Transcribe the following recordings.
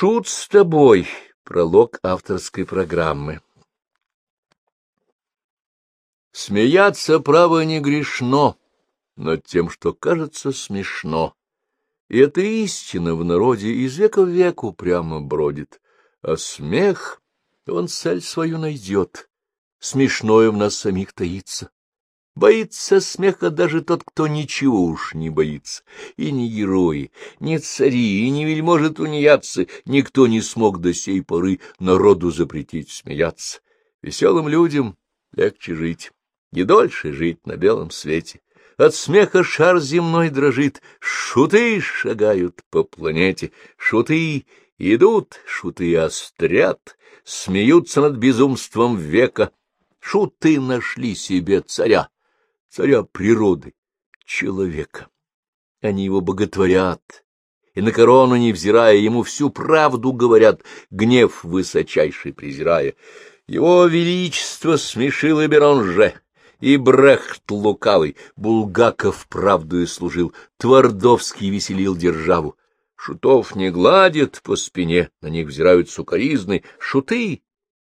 Шут с тобой. Пролог авторской программы. Смеяться, право, не грешно над тем, что кажется смешно. И эта истина в народе из века в веку прямо бродит. А смех, он цель свою найдет, смешное в нас самих таится. Боится смеха даже тот, кто ничего уж не боится. И ни герои, ни цари, и ни вельможи тунеядцы, никто не смог до сей поры народу запретить смеяться. Веселым людям легче жить, не дольше жить на белом свете. От смеха шар земной дрожит, шуты шагают по планете, шуты идут, шуты острят, смеются над безумством века. Шуты нашли себе царя, царя природы, человека. Они его боготворят, и на корону, невзирая, ему всю правду говорят, гнев высочайший презирая. Его величество смешил и Беранже, и Брехт лукавый, Булгаков правдою служил, Твардовский веселил державу. Шутов не гладит по спине, на них взирают сукоризны, шуты,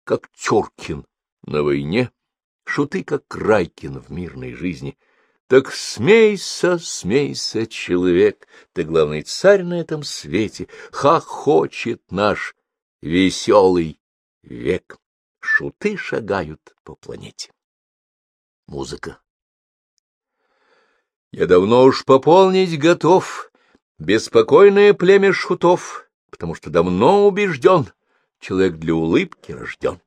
как Тюркин на войне, шуты, как Райкин в мирной жизни. Так смейся, смейся, человек, ты главный царь на этом свете, хохочет наш веселый век. Шуты шагают по планете. Музыка. Я давно уж пополнить готов беспокойное племя шутов, потому что давно убежден, человек для улыбки рожден.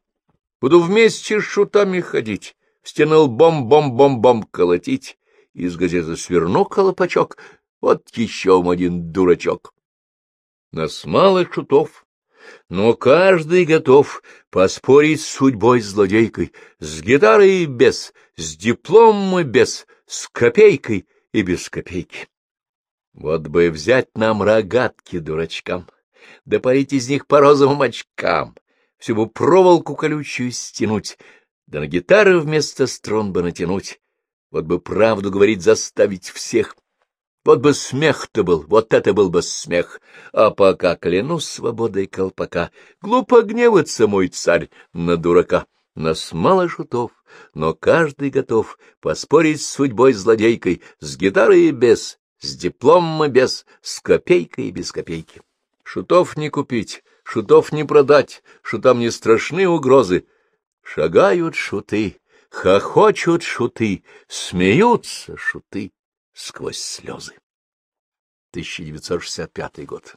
Буду вместе с шутами ходить, в стены лбом-бом-бом-бом колотить, из газеты сверну колопачок, вот еще один дурачок. Нас мало шутов, но каждый готов поспорить с судьбой злодейкой, с гитарой без, с дипломом без, с копейкой и без копейки. Вот бы взять нам рогатки дурачкам, да парить из них по розовым очкам, всю бы проволоку колючую стянуть, да на гитары вместо струн бы натянуть. Вот бы правду говорить заставить всех. Вот бы смех-то был, вот это был бы смех. А пока, клянусь свободой колпака, глупо гневаться мой царь на дурака. Нас мало шутов, но каждый готов поспорить с судьбой злодейкой, с гитарой и без, с дипломом и без, с копейкой и без копейки. Шутов не купить, шутов не продать, шутам не страшны угрозы. Шагают шуты, хохочут шуты, смеются шуты сквозь слезы. 1965 год.